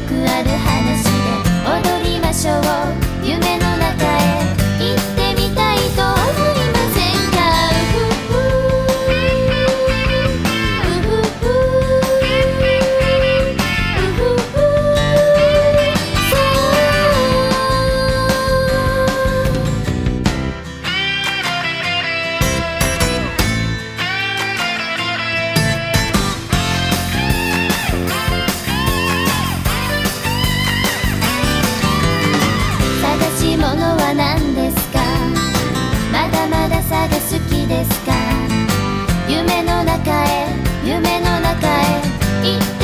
くある eat